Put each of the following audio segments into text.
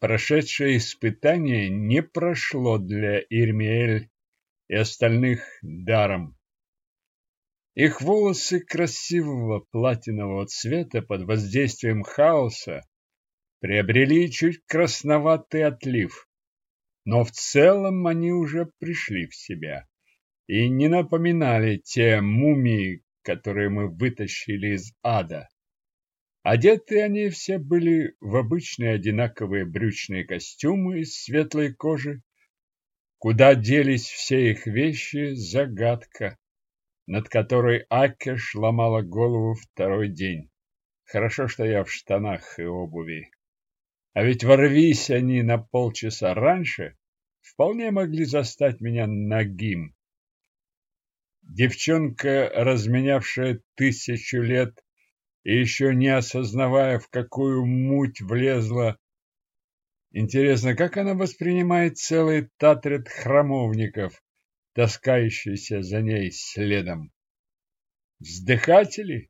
Прошедшее испытание не прошло для Ирмиэль и остальных даром. Их волосы красивого платинового цвета под воздействием хаоса приобрели чуть красноватый отлив, но в целом они уже пришли в себя и не напоминали те мумии, которые мы вытащили из ада. Одеты они все были в обычные одинаковые брючные костюмы из светлой кожи. Куда делись все их вещи – загадка, над которой Акеш ломала голову второй день. Хорошо, что я в штанах и обуви. А ведь ворвись они на полчаса раньше, вполне могли застать меня нагим. Девчонка, разменявшая тысячу лет и еще не осознавая, в какую муть влезла. Интересно, как она воспринимает целый татрет храмовников, таскающийся за ней следом? Вздыхатели?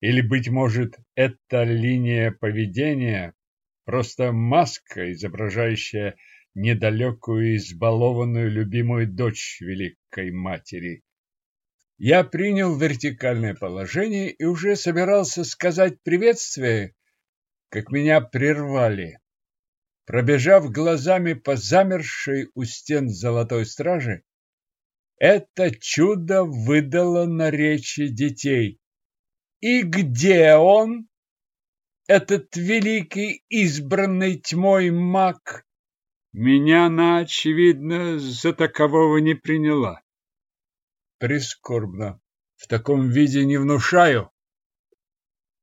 Или, быть может, эта линия поведения просто маска, изображающая недалекую избалованную любимую дочь великой матери? Я принял вертикальное положение и уже собирался сказать приветствие, как меня прервали. Пробежав глазами по замершей у стен золотой стражи, это чудо выдало на речи детей. И где он, этот великий избранный тьмой маг? Меня она, очевидно, за такового не приняла. Прискорбно. В таком виде не внушаю.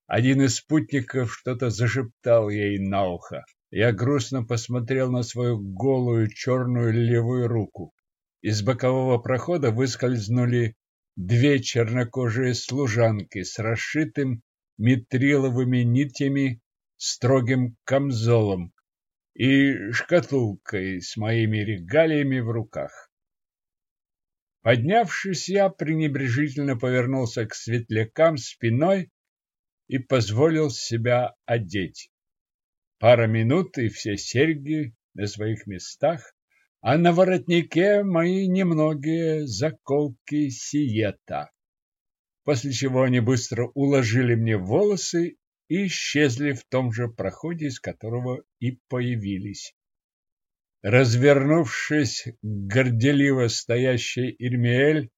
Один из спутников что-то зашептал ей на ухо. Я грустно посмотрел на свою голую черную левую руку. Из бокового прохода выскользнули две чернокожие служанки с расшитым митриловыми нитями строгим камзолом и шкатулкой с моими регалиями в руках. Поднявшись, я пренебрежительно повернулся к светлякам спиной и позволил себя одеть. Пара минут, и все серьги на своих местах, а на воротнике мои немногие заколки сиета. После чего они быстро уложили мне волосы и исчезли в том же проходе, из которого и появились. Развернувшись горделиво стоящей Ирмиэль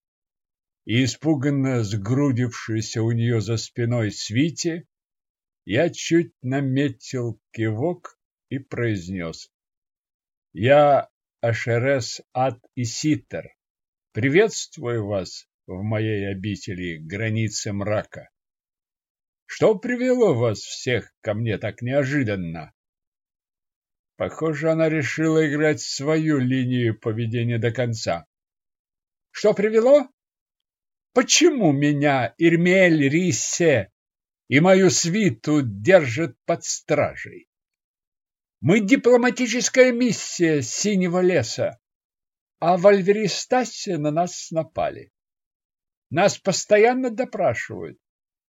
и испуганно сгрудившийся у нее за спиной свите, я чуть наметил кивок и произнес. Я Ашерес Ад Иситер. Приветствую вас в моей обители границы мрака. Что привело вас всех ко мне так неожиданно? Похоже, она решила играть свою линию поведения до конца. Что привело? Почему меня Ирмель Рисе и мою свиту держат под стражей? Мы дипломатическая миссия Синего леса, а в на нас напали. Нас постоянно допрашивают,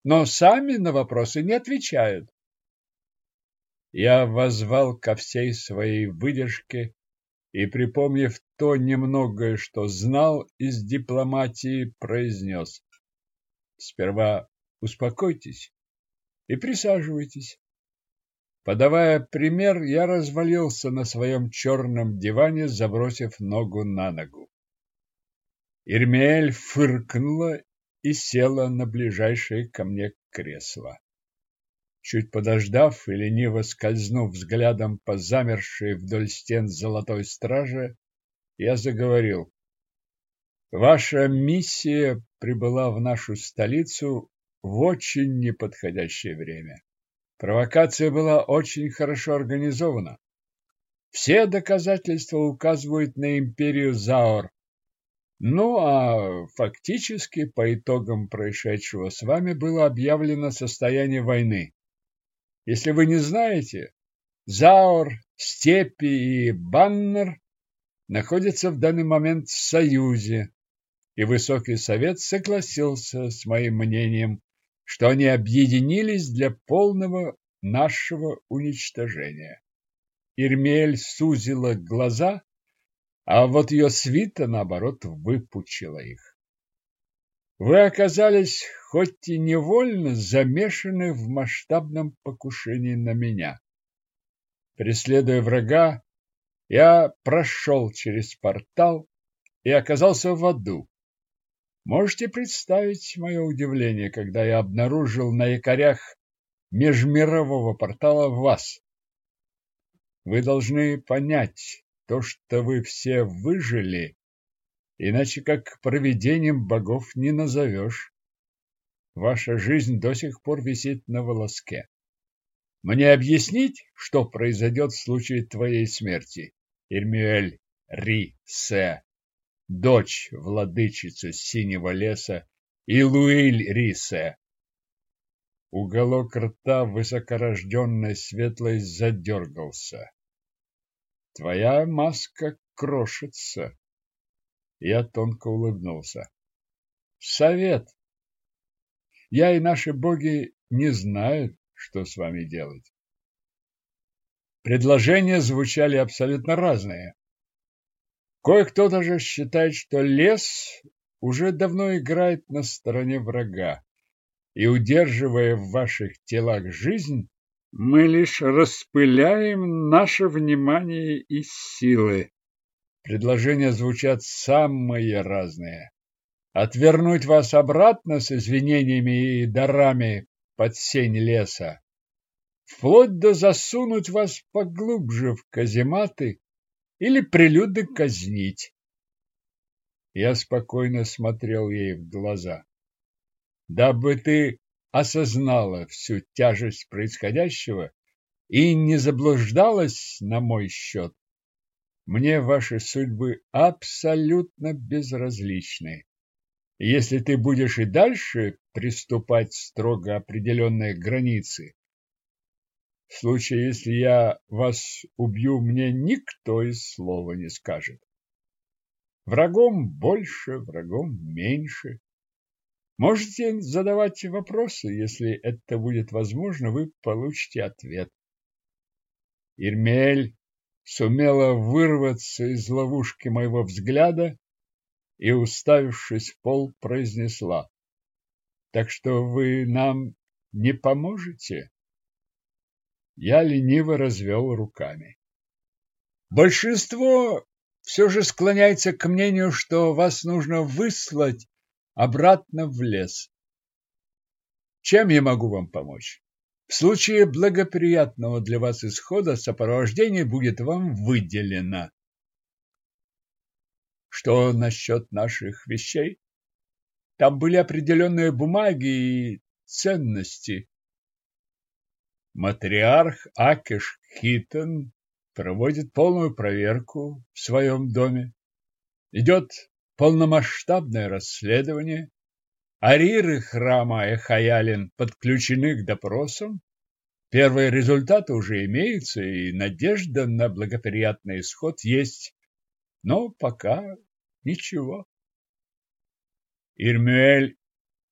но сами на вопросы не отвечают я возвал ко всей своей выдержке и, припомнив то немногое, что знал из дипломатии, произнес. Сперва успокойтесь и присаживайтесь. Подавая пример, я развалился на своем черном диване, забросив ногу на ногу. Ирмель фыркнула и села на ближайшее ко мне кресло. Чуть подождав и лениво скользнув взглядом по замершей вдоль стен золотой стражи, я заговорил. Ваша миссия прибыла в нашу столицу в очень неподходящее время. Провокация была очень хорошо организована. Все доказательства указывают на империю Заор. Ну, а фактически по итогам происшедшего с вами было объявлено состояние войны. Если вы не знаете, Заур, Степи и Баннер находятся в данный момент в союзе, и Высокий Совет согласился с моим мнением, что они объединились для полного нашего уничтожения. Ирмель сузила глаза, а вот ее свита, наоборот, выпучила их. Вы оказались хоть и невольно замешаны в масштабном покушении на меня. Преследуя врага, я прошел через портал и оказался в аду. Можете представить мое удивление, когда я обнаружил на якорях межмирового портала вас. Вы должны понять, то, что вы все выжили, иначе как провидением богов не назовешь. Ваша жизнь до сих пор висит на волоске. Мне объяснить, что произойдет в случае твоей смерти, Ирмюэль Ри Се? дочь владычицы Синего леса, и Луиль Рисе. Уголок рта высокорожденной светлой задергался. Твоя маска крошится. Я тонко улыбнулся. Совет. Я и наши боги не знают, что с вами делать. Предложения звучали абсолютно разные. Кое-кто даже считает, что лес уже давно играет на стороне врага, и, удерживая в ваших телах жизнь, мы лишь распыляем наше внимание и силы. Предложения звучат самые разные. Отвернуть вас обратно с извинениями и дарами под сень леса, вплоть до засунуть вас поглубже в казематы или прилюдно казнить. Я спокойно смотрел ей в глаза. Дабы ты осознала всю тяжесть происходящего и не заблуждалась на мой счет, мне ваши судьбы абсолютно безразличны. Если ты будешь и дальше приступать строго определенные границы, в случае, если я вас убью, мне никто и слова не скажет. Врагом больше, врагом меньше. Можете задавать вопросы, если это будет возможно, вы получите ответ. Ирмель сумела вырваться из ловушки моего взгляда и, уставившись в пол, произнесла. Так что вы нам не поможете? Я лениво развел руками. Большинство все же склоняется к мнению, что вас нужно выслать обратно в лес. Чем я могу вам помочь? В случае благоприятного для вас исхода сопровождение будет вам выделено. Что насчет наших вещей? Там были определенные бумаги и ценности. Матриарх Акиш Хитон проводит полную проверку в своем доме. Идет полномасштабное расследование. Ариры храма Эхаялин подключены к допросам. Первые результаты уже имеются, и надежда на благоприятный исход есть. Но пока ничего. Ирмюэль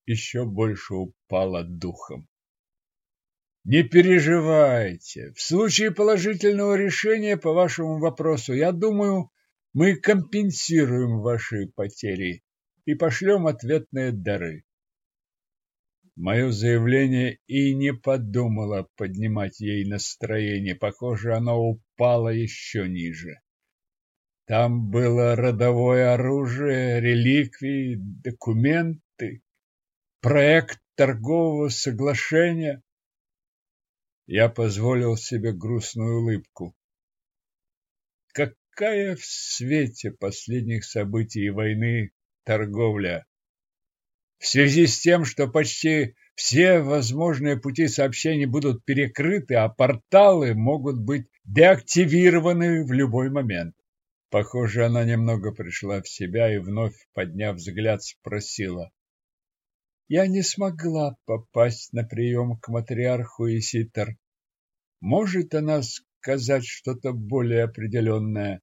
еще больше упала духом. Не переживайте. В случае положительного решения по вашему вопросу, я думаю, мы компенсируем ваши потери и пошлем ответные дары. Мое заявление и не подумала поднимать ей настроение. Похоже, оно упало еще ниже. Там было родовое оружие, реликвии, документы, проект торгового соглашения. Я позволил себе грустную улыбку. Какая в свете последних событий и войны торговля? В связи с тем, что почти все возможные пути сообщений будут перекрыты, а порталы могут быть деактивированы в любой момент. Похоже, она немного пришла в себя и, вновь подняв взгляд, спросила. Я не смогла попасть на прием к матриарху Иситер. Может она сказать что-то более определенное?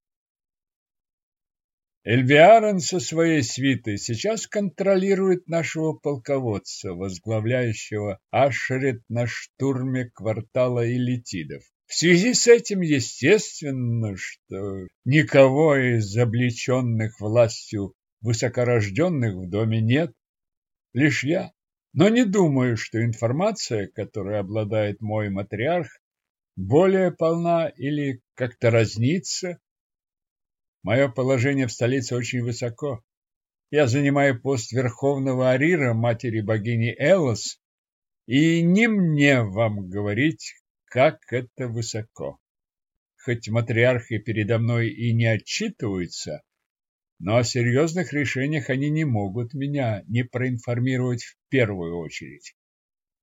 Эльвиарон со своей свитой сейчас контролирует нашего полководца, возглавляющего Ашерет на штурме квартала Элитидов. В связи с этим естественно, что никого из облеченных властью высокорожденных в доме нет, лишь я. Но не думаю, что информация, которой обладает мой матриарх, более полна или как-то разнится. Мое положение в столице очень высоко. Я занимаю пост верховного арира матери богини Элос, и не мне вам говорить, как это высоко. Хоть матриархи передо мной и не отчитываются, но о серьезных решениях они не могут меня не проинформировать в первую очередь.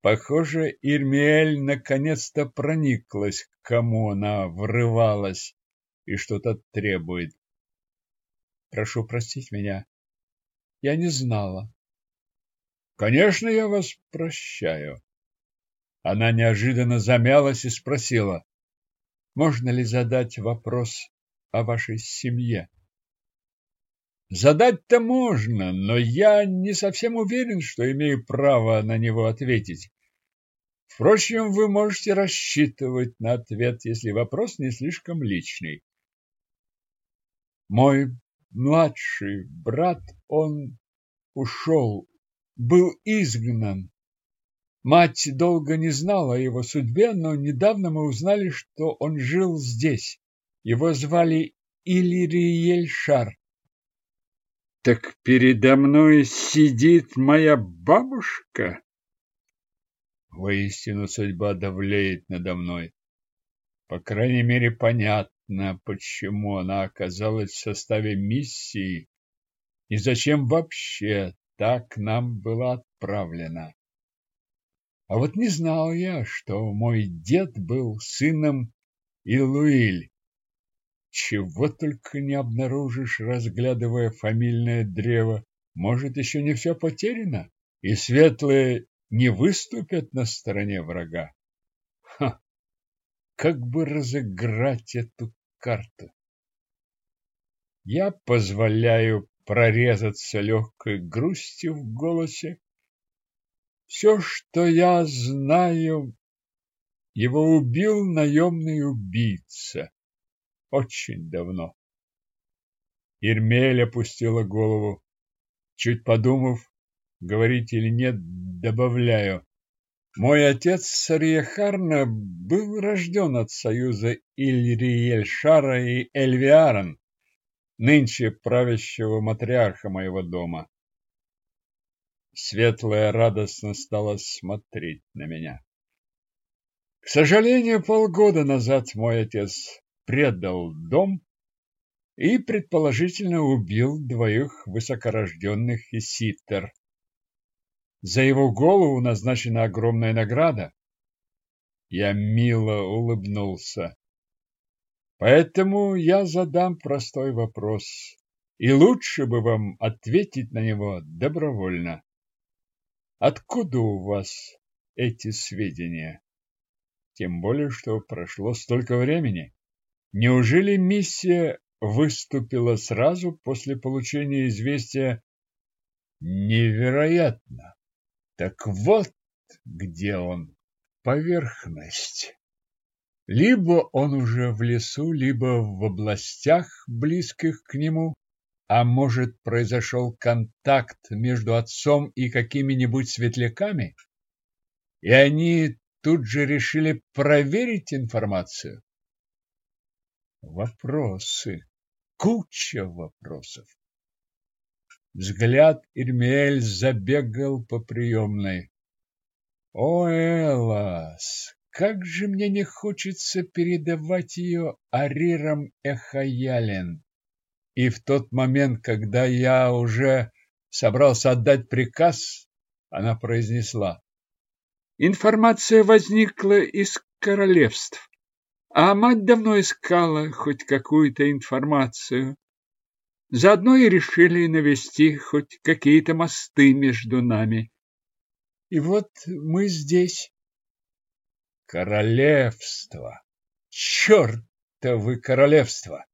Похоже, Ирмиэль наконец-то прониклась, к кому она врывалась и что-то требует. Прошу простить меня, я не знала. Конечно, я вас прощаю. Она неожиданно замялась и спросила: "Можно ли задать вопрос о вашей семье?" Задать-то можно, но я не совсем уверен, что имею право на него ответить. Впрочем, вы можете рассчитывать на ответ, если вопрос не слишком личный. Мой младший брат, он ушел, был изгнан. Мать долго не знала о его судьбе, но недавно мы узнали, что он жил здесь. Его звали Иллириель Шар. Так передо мной сидит моя бабушка? Воистину судьба давлеет надо мной. По крайней мере, понятно, почему она оказалась в составе миссии и зачем вообще так нам была отправлена. А вот не знал я, что мой дед был сыном Илуиль. Чего только не обнаружишь, разглядывая фамильное древо. Может, еще не все потеряно, и светлые не выступят на стороне врага. Ха! Как бы разыграть эту карту? Я позволяю прорезаться легкой грустью в голосе. Все, что я знаю, его убил наемный убийца. Очень давно. Ирмель опустила голову. Чуть подумав, говорить или нет, добавляю. Мой отец Сарьяхарна был рожден от союза Ильриэль-Шара и Эльвиаран, нынче правящего матриарха моего дома. Светлая радостно стала смотреть на меня. К сожалению, полгода назад мой отец предал дом и, предположительно, убил двоих высокорожденных иситтер. За его голову назначена огромная награда. Я мило улыбнулся. Поэтому я задам простой вопрос, и лучше бы вам ответить на него добровольно. Откуда у вас эти сведения? Тем более, что прошло столько времени. Неужели миссия выступила сразу после получения известия? Невероятно! Так вот, где он, поверхность. Либо он уже в лесу, либо в областях, близких к нему, а может, произошел контакт между отцом и какими-нибудь светляками, и они тут же решили проверить информацию. Вопросы, куча вопросов. Взгляд Ирмиэль забегал по приемной. О, Элас, как же мне не хочется передавать ее Арирам Эхаялен. И в тот момент, когда я уже собрался отдать приказ, она произнесла. Информация возникла из королевств, а мать давно искала хоть какую-то информацию. Заодно и решили навести хоть какие-то мосты между нами. И вот мы здесь. Королевство! Чертовы королевство!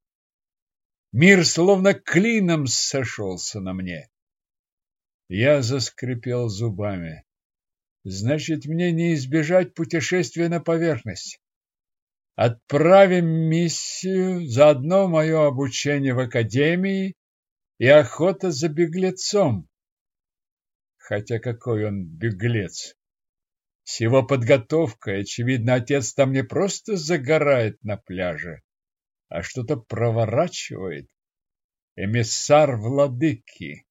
Мир словно клином сошелся на мне. Я заскрипел зубами. Значит, мне не избежать путешествия на поверхность. Отправим миссию, заодно мое обучение в академии и охота за беглецом. Хотя какой он беглец? С его подготовкой, очевидно, отец там не просто загорает на пляже, а что-то проворачивает. Эмиссар владыки.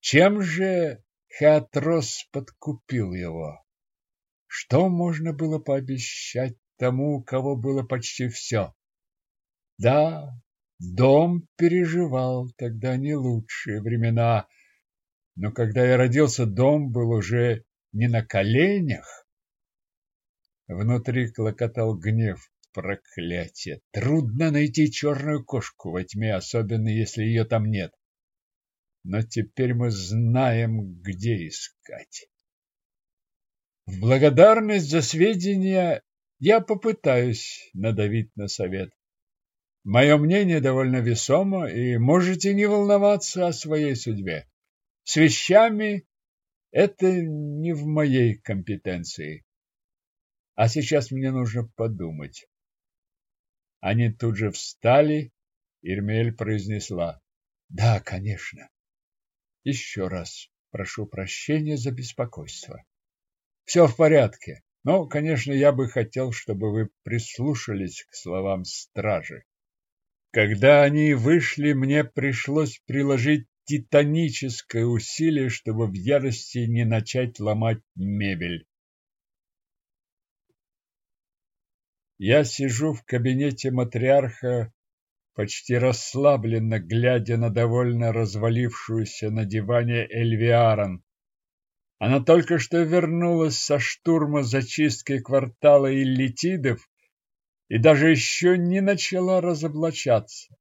Чем же Хеатрос подкупил его? Что можно было пообещать тому, у кого было почти все? Да, дом переживал тогда не лучшие времена, но когда я родился, дом был уже не на коленях. Внутри клокотал гнев. Проклятие! Трудно найти черную кошку во тьме, особенно если ее там нет. Но теперь мы знаем, где искать. В благодарность за сведения я попытаюсь надавить на совет. Мое мнение довольно весомо, и можете не волноваться о своей судьбе. С вещами это не в моей компетенции. А сейчас мне нужно подумать. Они тут же встали, Ирмель произнесла. Да, конечно. Еще раз прошу прощения за беспокойство. Все в порядке. Но, конечно, я бы хотел, чтобы вы прислушались к словам стражи. Когда они вышли, мне пришлось приложить титаническое усилие, чтобы в ярости не начать ломать мебель. Я сижу в кабинете матриарха, почти расслабленно глядя на довольно развалившуюся на диване Эльвиарон. Она только что вернулась со штурма зачистки квартала иллитидов и даже еще не начала разоблачаться.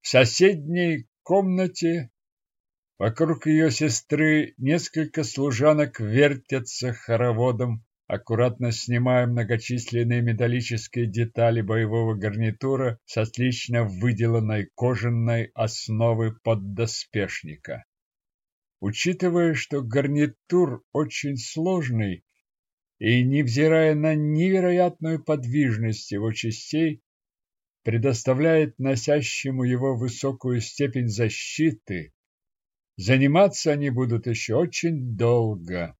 В соседней комнате Вокруг ее сестры несколько служанок вертятся хороводом, аккуратно снимая многочисленные металлические детали боевого гарнитура с отлично выделанной кожаной основы поддоспешника. Учитывая, что гарнитур очень сложный и, невзирая на невероятную подвижность его частей, предоставляет носящему его высокую степень защиты, Заниматься они будут еще очень долго.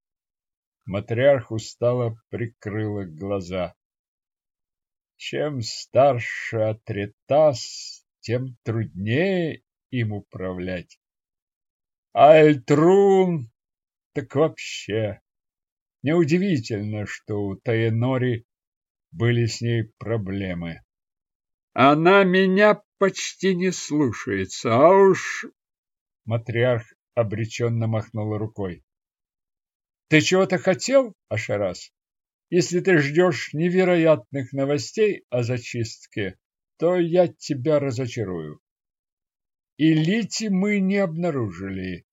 Матриарх устало прикрыла глаза. Чем старше Атритас, тем труднее им управлять. А Эльтрун так вообще. Неудивительно, что у Таенори были с ней проблемы. Она меня почти не слушается, а уж Матриарх обреченно махнула рукой. Ты чего-то хотел, Ашарас? Если ты ждешь невероятных новостей о зачистке, то я тебя разочарую. И Лити мы не обнаружили,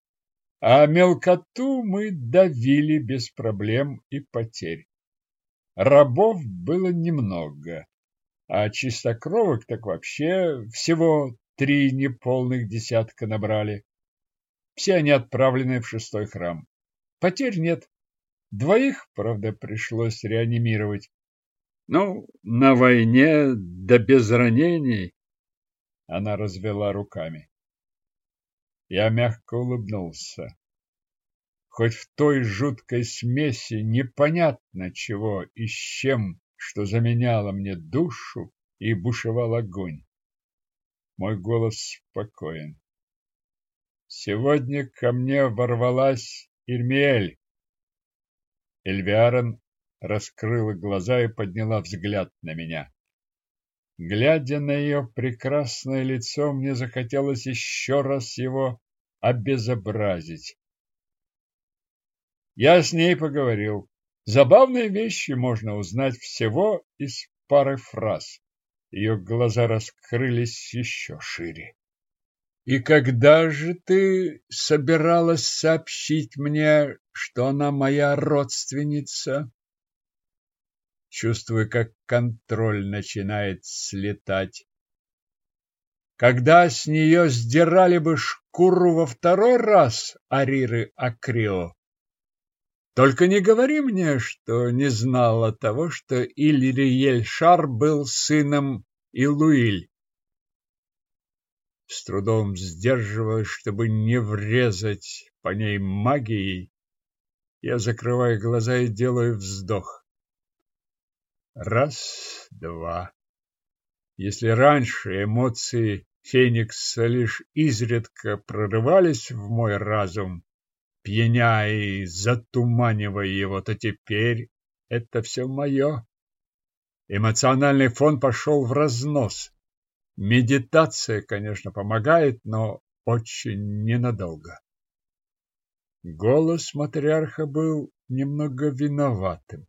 а мелкоту мы давили без проблем и потерь. Рабов было немного, а чистокровок так вообще всего три неполных десятка набрали. Все они отправлены в шестой храм. Потерь нет. Двоих, правда, пришлось реанимировать. Ну, на войне, да без ранений. Она развела руками. Я мягко улыбнулся. Хоть в той жуткой смеси непонятно чего и с чем, что заменяло мне душу, и бушевал огонь. Мой голос спокоен. Сегодня ко мне ворвалась Ирмиэль. Эльвиарон раскрыла глаза и подняла взгляд на меня. Глядя на ее прекрасное лицо, мне захотелось еще раз его обезобразить. Я с ней поговорил. Забавные вещи можно узнать всего из пары фраз. Ее глаза раскрылись еще шире. И когда же ты собиралась сообщить мне, что она моя родственница? Чувствую, как контроль начинает слетать. Когда с нее сдирали бы шкуру во второй раз Ариры Акрио, Только не говори мне, что не знала того, что Ильриель Шар был сыном Илуиль. С трудом сдерживаясь, чтобы не врезать по ней магией, я закрываю глаза и делаю вздох. Раз, два. Если раньше эмоции Феникса лишь изредка прорывались в мой разум, пьяня и затуманивая его, то теперь это все мое. Эмоциональный фон пошел в разнос. Медитация, конечно, помогает, но очень ненадолго. Голос матриарха был немного виноватым.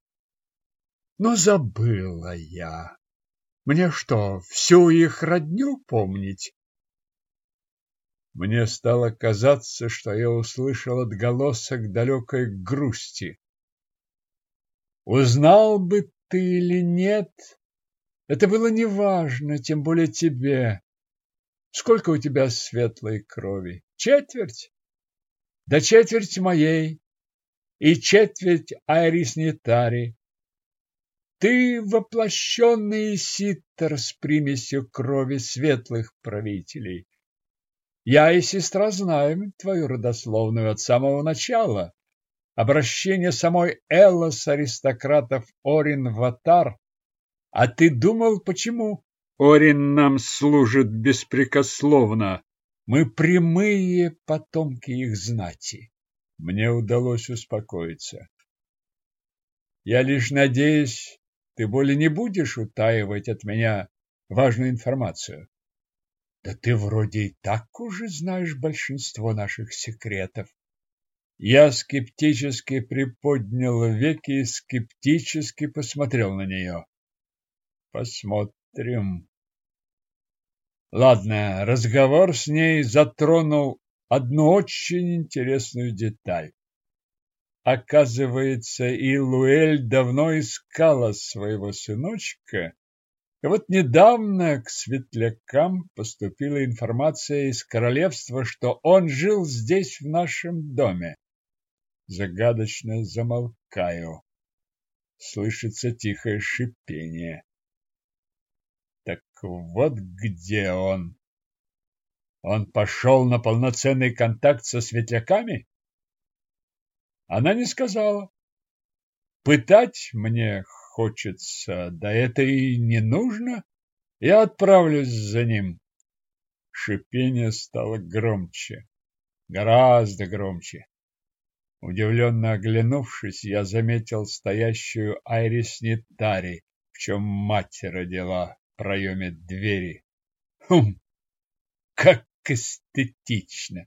Но забыла я. Мне что, всю их родню помнить? Мне стало казаться, что я услышал отголосок далекой грусти. Узнал бы ты или нет, это было неважно, тем более тебе. Сколько у тебя светлой крови? Четверть? Да четверть моей и четверть Айрис Нетари. Ты воплощенный ситтер с примесью крови светлых правителей. Я и сестра знаем твою родословную от самого начала. Обращение самой Эллас аристократов Орин Ватар. А ты думал, почему? Орин нам служит беспрекословно. Мы прямые потомки их знати. Мне удалось успокоиться. Я лишь надеюсь, ты более не будешь утаивать от меня важную информацию. Да ты вроде и так уже знаешь большинство наших секретов. Я скептически приподнял веки и скептически посмотрел на нее. Посмотрим. Ладно, разговор с ней затронул одну очень интересную деталь. Оказывается, и Луэль давно искала своего сыночка, и вот недавно к светлякам поступила информация из королевства, что он жил здесь, в нашем доме. Загадочно замолкаю. Слышится тихое шипение. Так вот где он. Он пошел на полноценный контакт со светляками? Она не сказала. Пытать мне хочется, да это и не нужно. Я отправлюсь за ним. Шипение стало громче, гораздо громче. Удивленно оглянувшись, я заметил стоящую Айрис Нитари, в чем мать родила в проеме двери. Хм, как эстетично!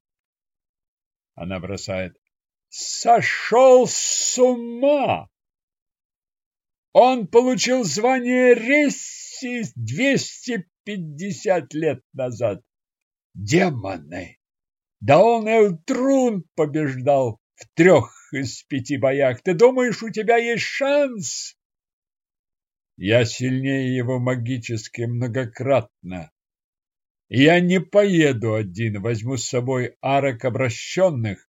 Она бросает сошел с ума. Он получил звание Ресси 250 лет назад. Демоны! Да он Элтрун побеждал в трех из пяти боях. Ты думаешь, у тебя есть шанс? Я сильнее его магически многократно. Я не поеду один, возьму с собой арок обращенных,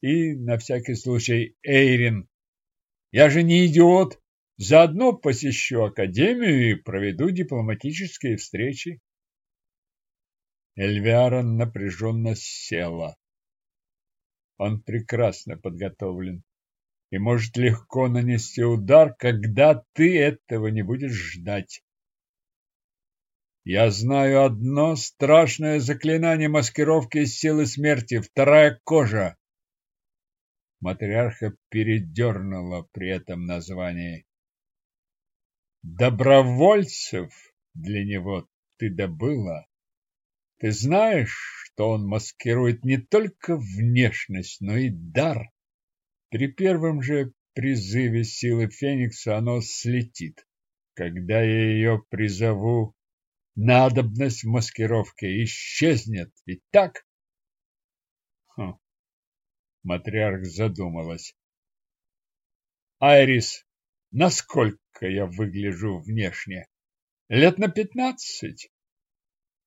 и, на всякий случай, Эйрин. Я же не идиот. Заодно посещу академию и проведу дипломатические встречи. Эльвиара напряженно села. Он прекрасно подготовлен и может легко нанести удар, когда ты этого не будешь ждать. Я знаю одно страшное заклинание маскировки силы смерти, вторая кожа. Матриарха передернула при этом названии. Добровольцев для него ты добыла. Ты знаешь, что он маскирует не только внешность, но и дар. При первом же призыве силы Феникса оно слетит. Когда я ее призову, надобность в маскировке исчезнет. Ведь так? Хм. Матриарх задумалась. Айрис, насколько я выгляжу внешне? Лет на пятнадцать?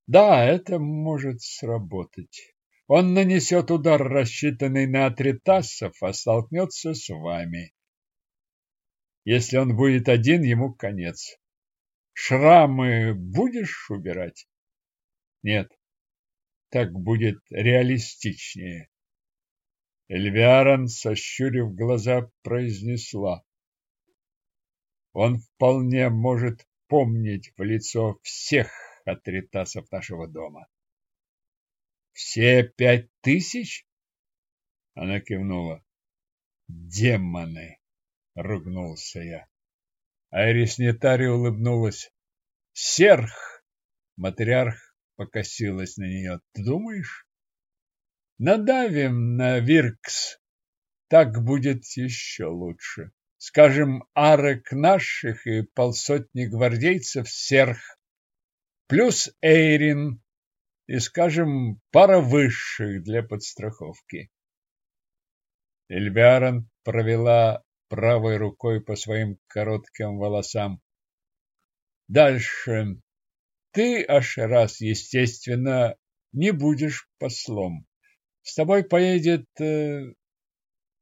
Да, это может сработать. Он нанесет удар, рассчитанный на Атритасов, а столкнется с вами. Если он будет один, ему конец. Шрамы будешь убирать? Нет, так будет реалистичнее. Эльвиарон, сощурив глаза, произнесла. Он вполне может помнить в лицо всех атритасов нашего дома. Все пять тысяч? Она кивнула. Демоны! Ругнулся я. Айрис Нетари улыбнулась. Серх! Матриарх покосилась на нее. Ты думаешь? Надавим на Виркс. Так будет еще лучше. Скажем, арок наших и полсотни гвардейцев серх. Плюс Эйрин и, скажем, пара высших для подстраховки. Эльбиарон провела правой рукой по своим коротким волосам. Дальше. Ты, Ашерас, естественно, не будешь послом. С тобой поедет... Э...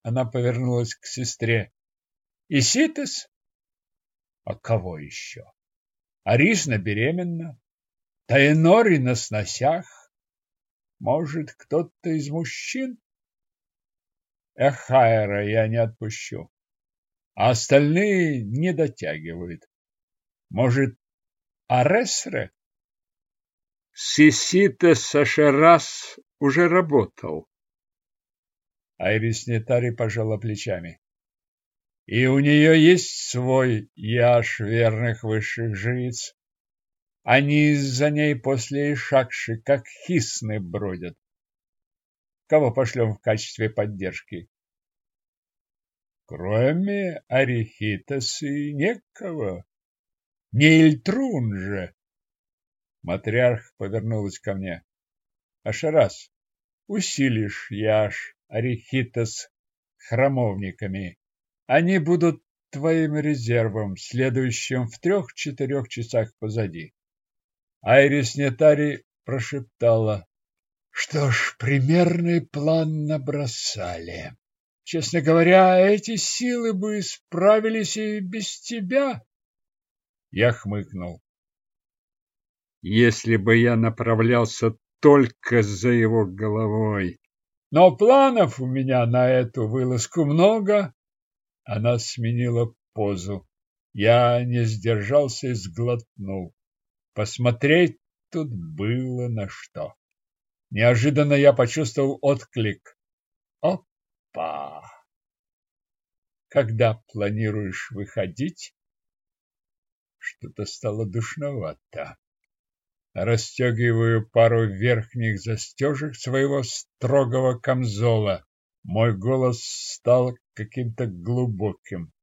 Она повернулась к сестре. Иситес? А кого еще? Арисна беременна. Таенори на сносях. Может, кто-то из мужчин? Эхайра я не отпущу. А остальные не дотягивают. Может, Аресре? Сисита Сашерас уже работал. Айрис Нетари пожала плечами. И у нее есть свой яш верных высших жриц. Они за ней после Ишакши, как хисны, бродят. Кого пошлем в качестве поддержки? Кроме Арихитасы некого. Не Ильтрун же. Матриарх повернулась ко мне. Ашарас, усилишь Яш, Арихитас храмовниками. Они будут твоим резервом, следующим в трех-четырех часах позади. Айрис Нетари прошептала. Что ж, примерный план набросали. Честно говоря, эти силы бы справились и без тебя. Я хмыкнул. Если бы я направлялся только за его головой. Но планов у меня на эту вылазку много. Она сменила позу. Я не сдержался и сглотнул. Посмотреть тут было на что. Неожиданно я почувствовал отклик. Опа! Когда планируешь выходить? Что-то стало душновато. Расстегиваю пару верхних застежек своего строгого камзола. Мой голос стал каким-то глубоким.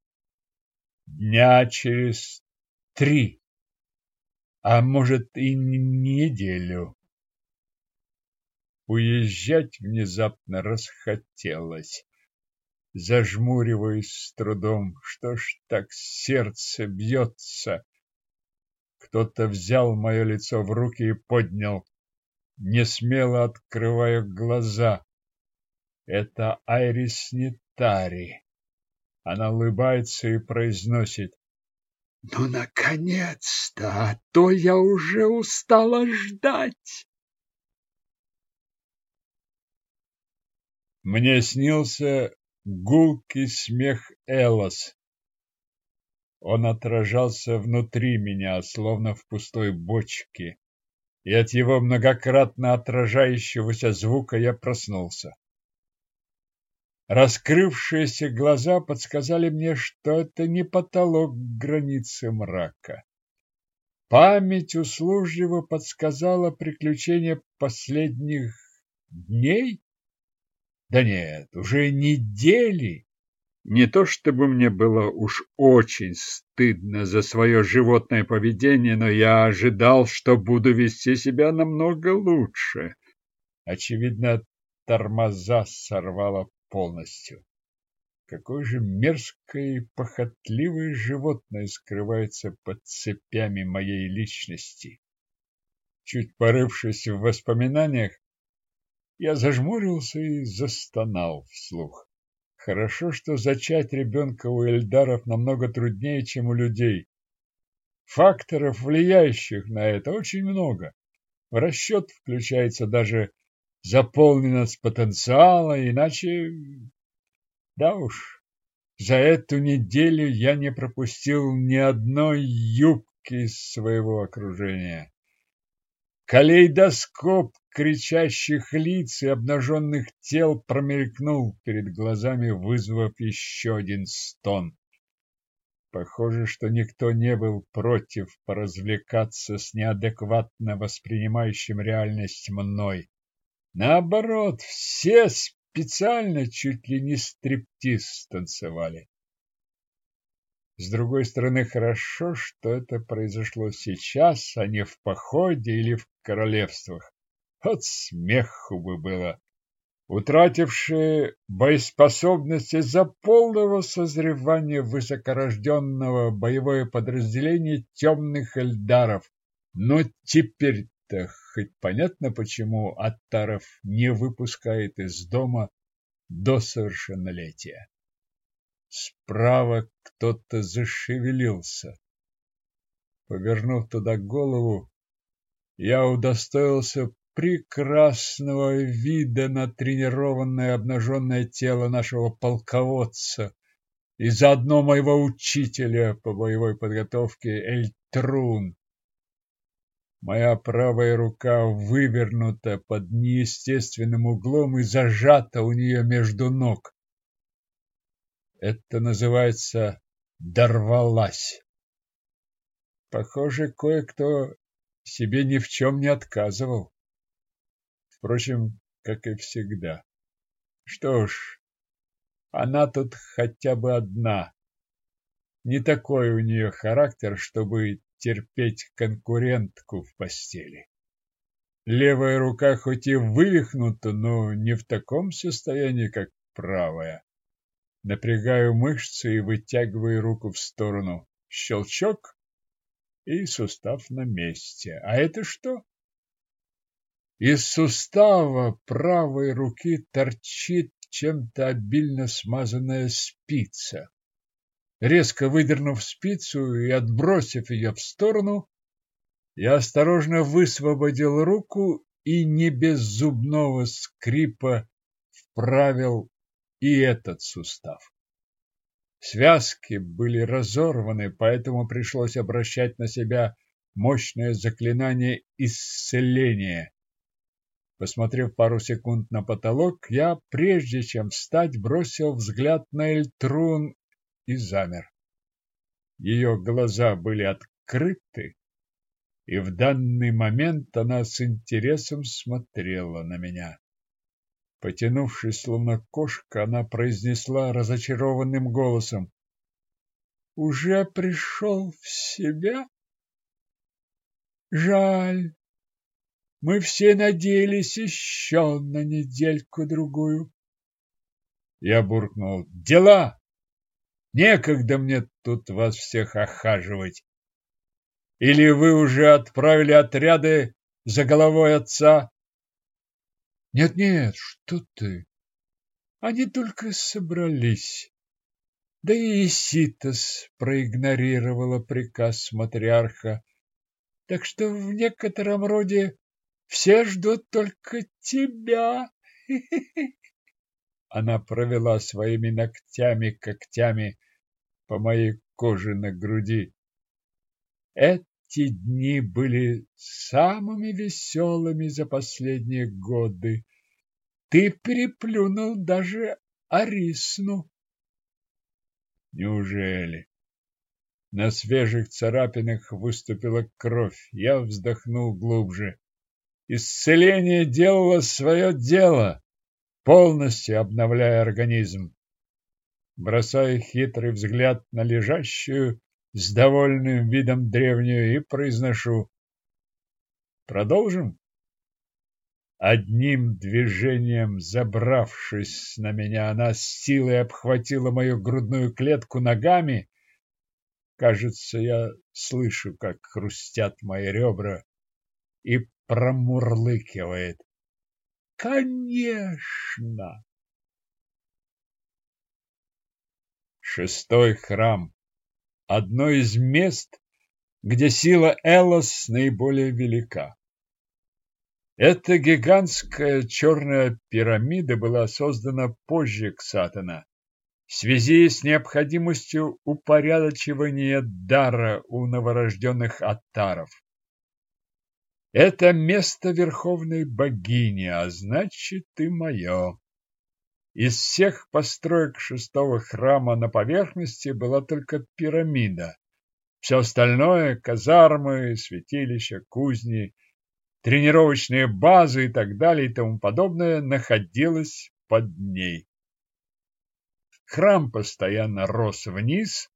Дня через три, а может и неделю. Уезжать внезапно расхотелось. Зажмуриваюсь с трудом. Что ж так сердце бьется? Кто-то взял мое лицо в руки и поднял. Не смело открываю глаза. Это Айрис Нитари. Она улыбается и произносит. Ну, наконец-то, а то я уже устала ждать. Мне снился гулкий смех Элос. Он отражался внутри меня, словно в пустой бочке, и от его многократно отражающегося звука я проснулся. Раскрывшиеся глаза подсказали мне, что это не потолок границы мрака. Память услужливо подсказала приключения последних дней? Да нет, уже недели. Не то чтобы мне было уж очень стыдно за свое животное поведение, но я ожидал, что буду вести себя намного лучше. Очевидно, тормоза сорвало полностью. Какое же мерзкое и похотливое животное скрывается под цепями моей личности. Чуть порывшись в воспоминаниях, Я зажмурился и застонал вслух. Хорошо, что зачать ребенка у Эльдаров намного труднее, чем у людей. Факторов, влияющих на это, очень много. В расчет включается даже заполненность потенциала, иначе... Да уж, за эту неделю я не пропустил ни одной юбки из своего окружения. Калейдоскоп кричащих лиц и обнаженных тел промелькнул перед глазами, вызвав еще один стон. Похоже, что никто не был против поразвлекаться с неадекватно воспринимающим реальность мной. Наоборот, все специально чуть ли не стриптиз танцевали. С другой стороны, хорошо, что это произошло сейчас, а не в походе или в королевствах. От смеху бы было. Утратившие боеспособность из-за полного созревания высокорожденного боевое подразделение темных эльдаров. Но теперь-то хоть понятно, почему Аттаров не выпускает из дома до совершеннолетия. Справа кто-то зашевелился. Повернув туда голову, я удостоился прекрасного вида на тренированное обнаженное тело нашего полководца и заодно моего учителя по боевой подготовке Эльтрун. Моя правая рука вывернута под неестественным углом и зажата у нее между ног. Это называется «дорвалась». Похоже, кое-кто себе ни в чем не отказывал. Впрочем, как и всегда. Что ж, она тут хотя бы одна. Не такой у нее характер, чтобы терпеть конкурентку в постели. Левая рука хоть и вывихнута, но не в таком состоянии, как правая. Напрягаю мышцы и вытягиваю руку в сторону. Щелчок, и сустав на месте. А это что? Из сустава правой руки торчит чем-то обильно смазанная спица. Резко выдернув спицу и отбросив ее в сторону, я осторожно высвободил руку и не без зубного скрипа вправил и этот сустав. Связки были разорваны, поэтому пришлось обращать на себя мощное заклинание исцеления. Посмотрев пару секунд на потолок, я, прежде чем встать, бросил взгляд на Эльтрун и замер. Ее глаза были открыты, и в данный момент она с интересом смотрела на меня. Потянувшись, словно кошка, она произнесла разочарованным голосом. «Уже пришел в себя? Жаль. Мы все надеялись еще на недельку-другую». Я буркнул. «Дела! Некогда мне тут вас всех охаживать. Или вы уже отправили отряды за головой отца?» Нет-нет, что ты? Они только собрались. Да и Иситос проигнорировала приказ матриарха. Так что в некотором роде все ждут только тебя. Она провела своими ногтями-когтями по моей коже на груди. Это эти дни были самыми веселыми за последние годы. Ты переплюнул даже Арисну. Неужели? На свежих царапинах выступила кровь. Я вздохнул глубже. Исцеление делало свое дело, полностью обновляя организм. Бросая хитрый взгляд на лежащую с довольным видом древнюю и произношу. Продолжим? Одним движением, забравшись на меня, она с силой обхватила мою грудную клетку ногами. Кажется, я слышу, как хрустят мои ребра, и промурлыкивает. Конечно! Шестой храм. Одно из мест, где сила Элос наиболее велика. Эта гигантская черная пирамида была создана позже Ксатана в связи с необходимостью упорядочивания дара у новорожденных аттаров. Это место верховной богини, а значит и мое. Из всех построек шестого храма на поверхности была только пирамида. Все остальное – казармы, святилища, кузни, тренировочные базы и так далее и тому подобное – находилось под ней. Храм постоянно рос вниз,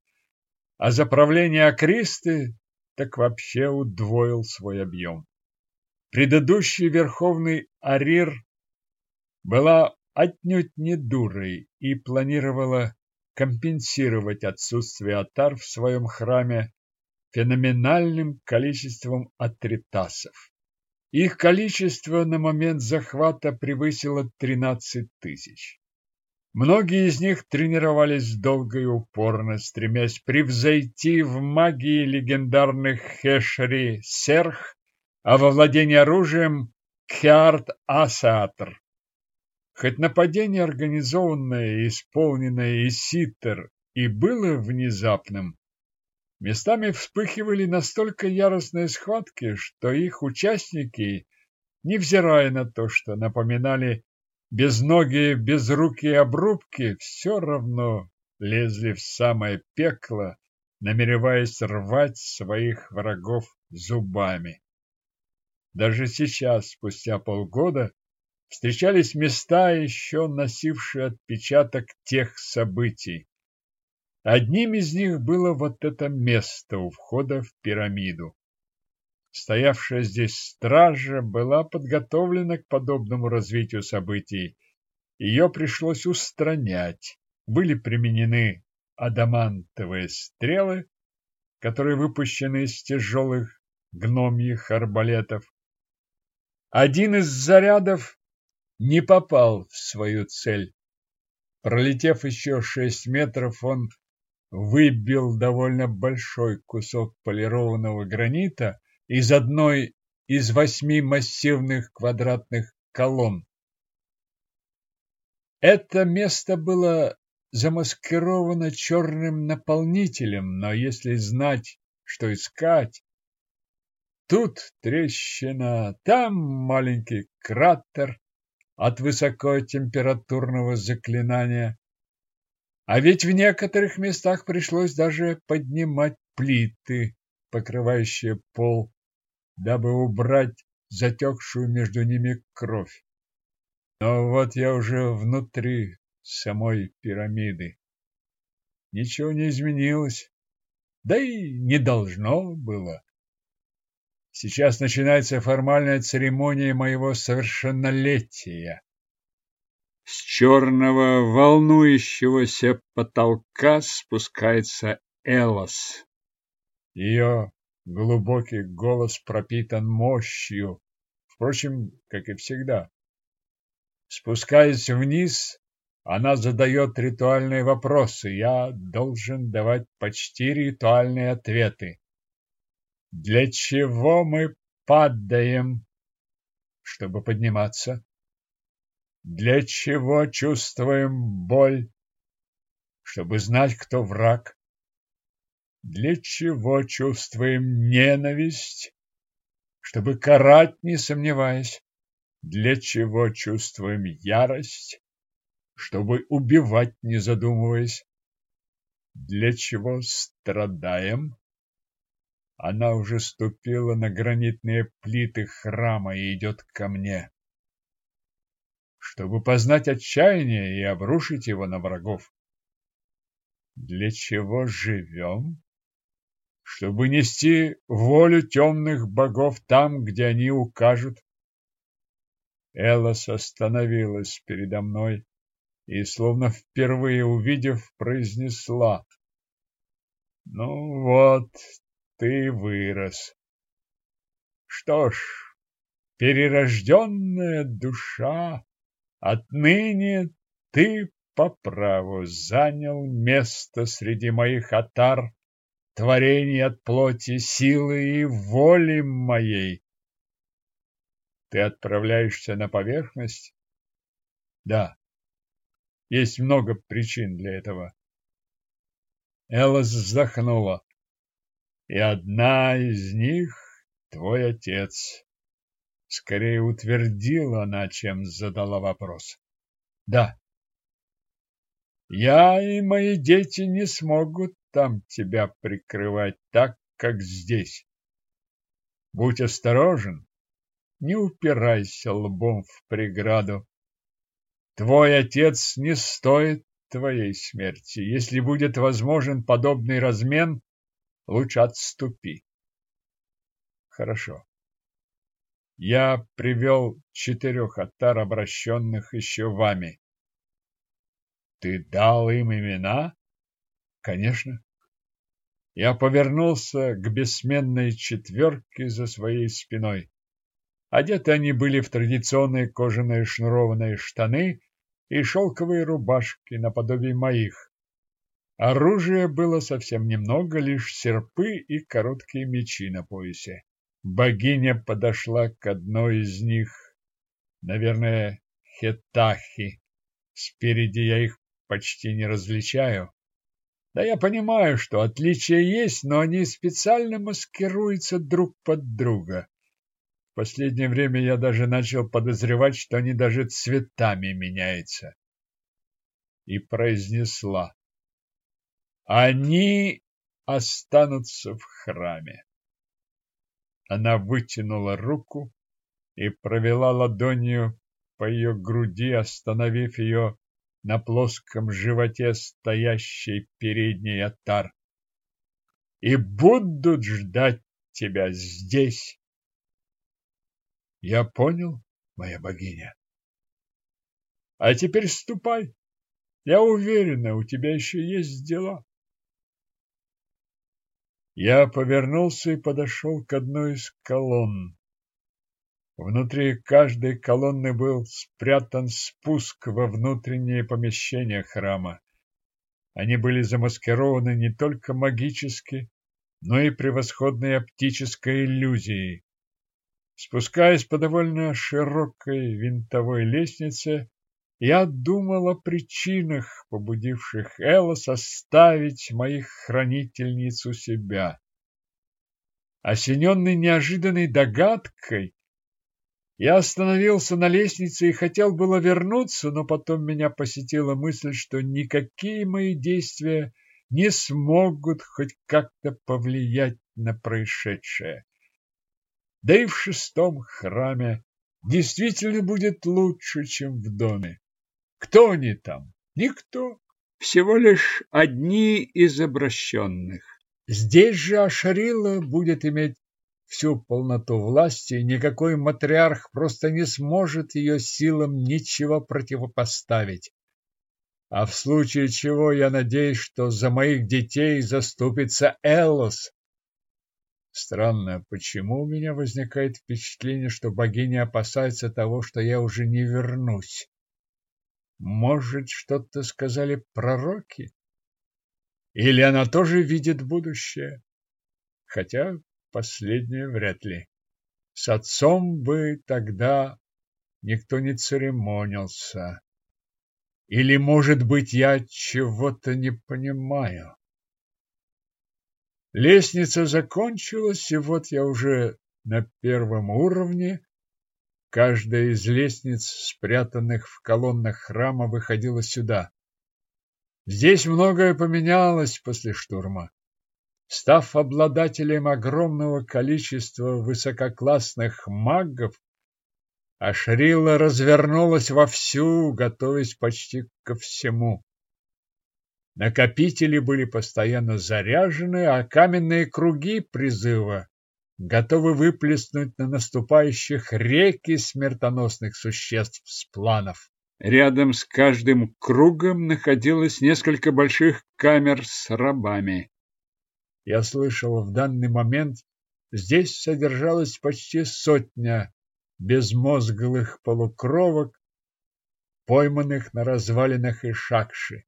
а за правление Акристы так вообще удвоил свой объем. Предыдущий верховный Арир была отнюдь не дурой и планировала компенсировать отсутствие атар в своем храме феноменальным количеством атритасов. Их количество на момент захвата превысило 13 тысяч. Многие из них тренировались долго и упорно, стремясь превзойти в магии легендарных Хешри Серх, а во владении оружием Кхиарт Асаатр. Хоть нападение организованное и исполненное из ситер и было внезапным, местами вспыхивали настолько яростные схватки, что их участники, невзирая на то, что напоминали безногие, безрукие обрубки все равно лезли в самое пекло, намереваясь рвать своих врагов зубами. Даже сейчас, спустя полгода, встречались места, еще носившие отпечаток тех событий. Одним из них было вот это место у входа в пирамиду. Стоявшая здесь стража была подготовлена к подобному развитию событий. Ее пришлось устранять. Были применены адамантовые стрелы, которые выпущены из тяжелых гномьих арбалетов. Один из зарядов не попал в свою цель. Пролетев еще шесть метров, он выбил довольно большой кусок полированного гранита, из одной из восьми массивных квадратных колонн. Это место было замаскировано черным наполнителем, но если знать, что искать, тут трещина, там маленький кратер от высокотемпературного заклинания. А ведь в некоторых местах пришлось даже поднимать плиты, покрывающие пол, дабы убрать затекшую между ними кровь. Но вот я уже внутри самой пирамиды. Ничего не изменилось, да и не должно было. Сейчас начинается формальная церемония моего совершеннолетия. С черного волнующегося потолка спускается Элос. Ее Глубокий голос пропитан мощью, впрочем, как и всегда. Спускаясь вниз, она задает ритуальные вопросы. Я должен давать почти ритуальные ответы. Для чего мы падаем, чтобы подниматься? Для чего чувствуем боль, чтобы знать, кто враг? Для чего чувствуем ненависть? Чтобы карать, не сомневаясь. Для чего чувствуем ярость? Чтобы убивать, не задумываясь. Для чего страдаем? Она уже ступила на гранитные плиты храма и идет ко мне. Чтобы познать отчаяние и обрушить его на врагов. Для чего живем? чтобы нести волю темных богов там, где они укажут. Элос остановилась передо мной и, словно впервые увидев, произнесла. Ну вот, ты вырос. Что ж, перерожденная душа, отныне ты по праву занял место среди моих отар, творений от плоти, силы и воли моей. Ты отправляешься на поверхность? Да. Есть много причин для этого. Элос вздохнула. И одна из них — твой отец. Скорее утвердила она, чем задала вопрос. Да. Я и мои дети не смогут там тебя прикрывать так, как здесь. Будь осторожен, не упирайся лбом в преграду. Твой отец не стоит твоей смерти. Если будет возможен подобный размен, Лучше отступи. Хорошо. Я привел четырех отар, обращенных еще вами. Ты дал им имена? Конечно. Я повернулся к бессменной четверке за своей спиной. Одеты они были в традиционные кожаные шнурованные штаны и шелковые рубашки наподобие моих. Оружия было совсем немного, лишь серпы и короткие мечи на поясе. Богиня подошла к одной из них, наверное, хетахи. Спереди я их почти не различаю. Да я понимаю, что отличия есть, но они специально маскируются друг под друга. В последнее время я даже начал подозревать, что они даже цветами меняются. И произнесла. Они останутся в храме. Она вытянула руку и провела ладонью по ее груди, остановив ее на плоском животе стоящей передней отар. И будут ждать тебя здесь. Я понял, моя богиня. А теперь ступай. Я уверена, у тебя еще есть дела. Я повернулся и подошел к одной из колонн. Внутри каждой колонны был спрятан спуск во внутреннее помещение храма. Они были замаскированы не только магически, но и превосходной оптической иллюзией. Спускаясь по довольно широкой винтовой лестнице, я думал о причинах, побудивших Элла составить моих хранительниц у себя. Осененный неожиданной догадкой, я остановился на лестнице и хотел было вернуться, но потом меня посетила мысль, что никакие мои действия не смогут хоть как-то повлиять на происшедшее. Да и в шестом храме действительно будет лучше, чем в доме. Кто они там? Никто. Всего лишь одни из обращенных. Здесь же Ашарила будет иметь всю полноту власти, и никакой матриарх просто не сможет ее силам ничего противопоставить. А в случае чего я надеюсь, что за моих детей заступится Элос. Странно, почему у меня возникает впечатление, что богиня опасается того, что я уже не вернусь. Может, что-то сказали пророки? Или она тоже видит будущее? Хотя последнее вряд ли. С отцом бы тогда никто не церемонился. Или, может быть, я чего-то не понимаю. Лестница закончилась, и вот я уже на первом уровне Каждая из лестниц, спрятанных в колоннах храма, выходила сюда. Здесь многое поменялось после штурма. Став обладателем огромного количества высококлассных магов, Ашрила развернулась вовсю, готовясь почти ко всему. Накопители были постоянно заряжены, а каменные круги призыва готовы выплеснуть на наступающих реки смертоносных существ с планов. Рядом с каждым кругом находилось несколько больших камер с рабами. Я слышал, в данный момент здесь содержалась почти сотня безмозглых полукровок, пойманных на развалинах Ишакши.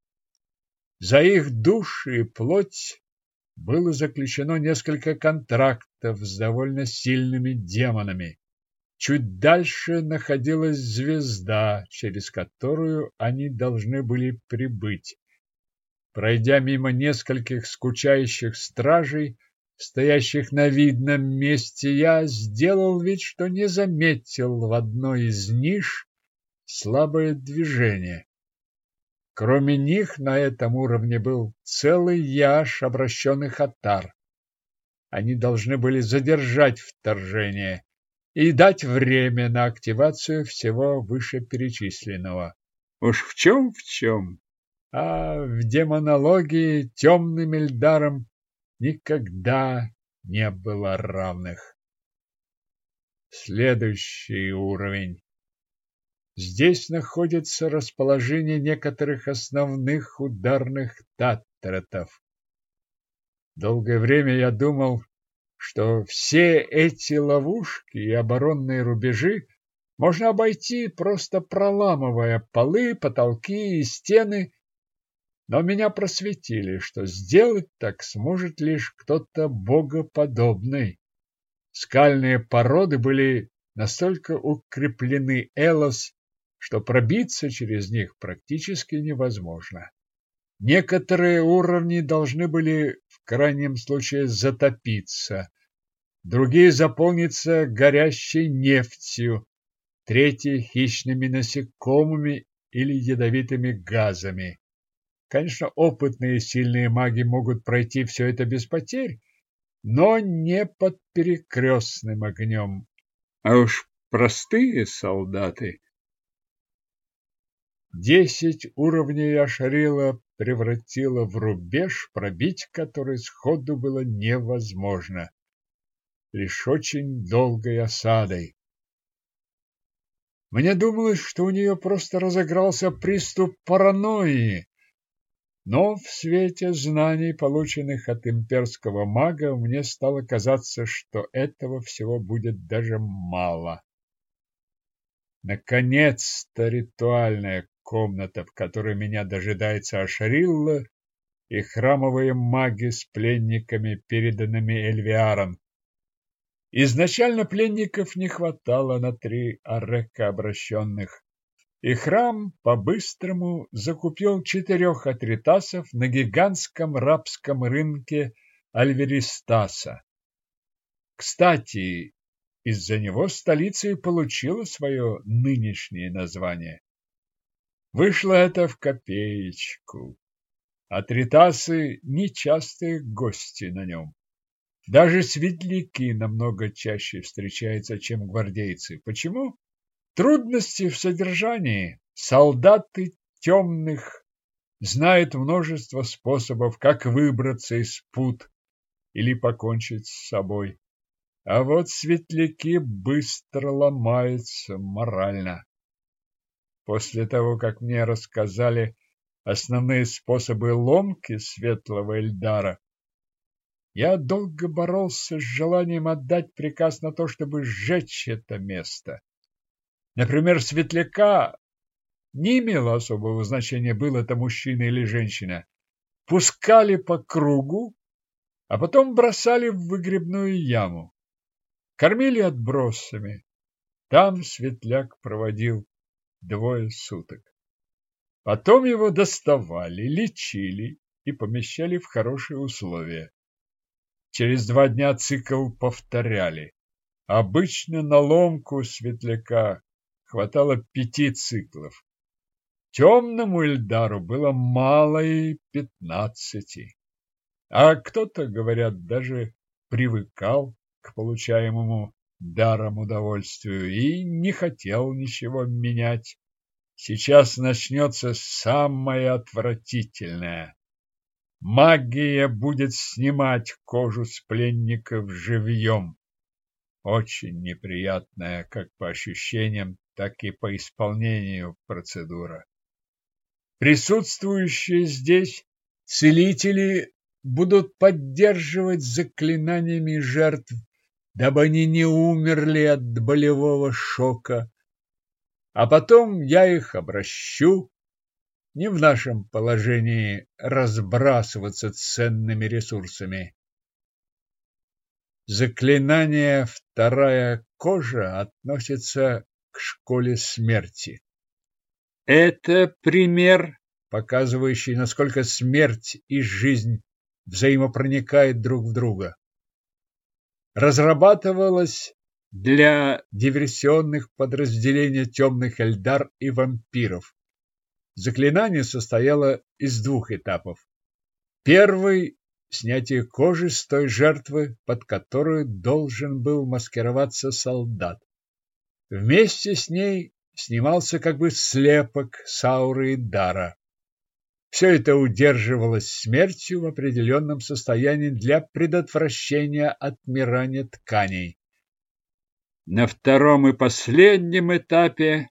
За их души и плоть было заключено несколько контрактов с довольно сильными демонами. Чуть дальше находилась звезда, через которую они должны были прибыть. Пройдя мимо нескольких скучающих стражей, стоящих на видном месте, я сделал вид, что не заметил в одной из ниш слабое движение. Кроме них на этом уровне был целый яш обращенных атар. Они должны были задержать вторжение и дать время на активацию всего вышеперечисленного. Уж в чем в чем, а в демонологии темным Эльдаром никогда не было равных. Следующий уровень. Здесь находится расположение некоторых основных ударных татаратов. Долгое время я думал, что все эти ловушки и оборонные рубежи можно обойти, просто проламывая полы, потолки и стены, но меня просветили, что сделать так сможет лишь кто-то богоподобный. Скальные породы были настолько укреплены Элос, что пробиться через них практически невозможно. Некоторые уровни должны были в крайнем случае затопиться, другие заполниться горящей нефтью, третьи хищными насекомыми или ядовитыми газами. Конечно, опытные и сильные маги могут пройти все это без потерь, но не под перекрестным огнем. А уж простые солдаты Десять уровней Ашарила превратила в рубеж, пробить который сходу было невозможно. Лишь очень долгой осадой. Мне думалось, что у нее просто разыгрался приступ паранойи, но в свете знаний, полученных от имперского мага, мне стало казаться, что этого всего будет даже мало. Наконец-то ритуальная комната, в которой меня дожидается Ашарилла и храмовые маги с пленниками, переданными Эльвиаром. Изначально пленников не хватало на три арека обращенных, и храм по-быстрому закупил четырех атритасов на гигантском рабском рынке Альверистаса. Кстати, из-за него столица и получила свое нынешнее название. Вышло это в копеечку. А тритасы – нечастые гости на нем. Даже светляки намного чаще встречаются, чем гвардейцы. Почему? Трудности в содержании. Солдаты темных знают множество способов, как выбраться из пут или покончить с собой. А вот светляки быстро ломаются морально. После того, как мне рассказали основные способы ломки светлого Эльдара, я долго боролся с желанием отдать приказ на то, чтобы сжечь это место. Например, светляка не имело особого значения, был это мужчина или женщина. Пускали по кругу, а потом бросали в выгребную яму. Кормили отбросами. Там светляк проводил двое суток. Потом его доставали, лечили и помещали в хорошие условия. Через два дня цикл повторяли. Обычно на ломку светляка хватало пяти циклов. Темному Эльдару было мало и пятнадцати. А кто-то, говорят, даже привыкал к получаемому даром удовольствию и не хотел ничего менять. Сейчас начнется самое отвратительное. Магия будет снимать кожу с пленников живьем. Очень неприятная как по ощущениям, так и по исполнению процедура. Присутствующие здесь целители будут поддерживать заклинаниями жертв дабы они не умерли от болевого шока. А потом я их обращу. Не в нашем положении разбрасываться ценными ресурсами. Заклинание «Вторая кожа» относится к школе смерти. Это пример, показывающий, насколько смерть и жизнь взаимопроникают друг в друга. Разрабатывалась для диверсионных подразделений темных эльдар и вампиров. Заклинание состояло из двух этапов. Первый – снятие кожи с той жертвы, под которую должен был маскироваться солдат. Вместе с ней снимался как бы слепок Сауры и Дара. Все это удерживалось смертью в определенном состоянии для предотвращения отмирания тканей. На втором и последнем этапе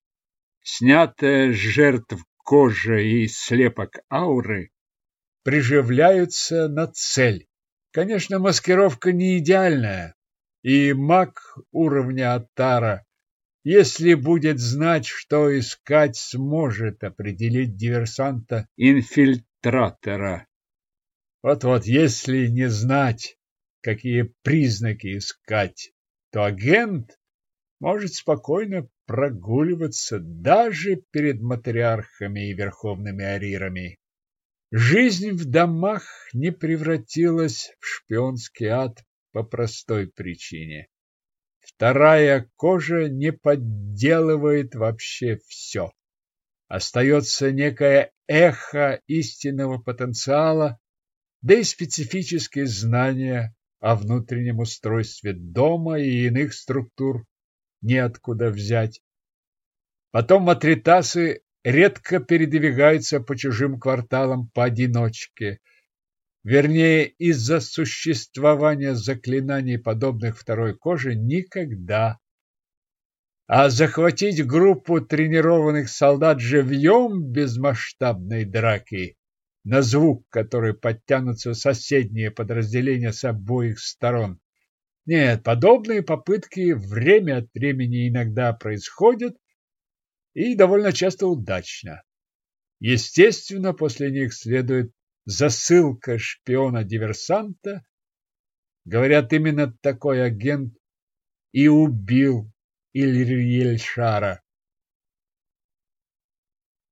снятая с жертв кожа и слепок ауры приживляются на цель. Конечно, маскировка не идеальная, и маг уровня Атара если будет знать, что искать, сможет определить диверсанта-инфильтратора. Вот-вот, если не знать, какие признаки искать, то агент может спокойно прогуливаться даже перед матриархами и верховными арирами. Жизнь в домах не превратилась в шпионский ад по простой причине. Вторая кожа не подделывает вообще все. Остается некое эхо истинного потенциала, да и специфические знания о внутреннем устройстве дома и иных структур неоткуда взять. Потом матритасы редко передвигаются по чужим кварталам поодиночке, Вернее, из-за существования заклинаний, подобных второй коже, никогда. А захватить группу тренированных солдат живьем без масштабной драки, на звук которой подтянутся соседние подразделения с обоих сторон. Нет, подобные попытки время от времени иногда происходят и довольно часто удачно. Естественно, после них следует засылка шпиона-диверсанта. Говорят, именно такой агент и убил Ильриельшара.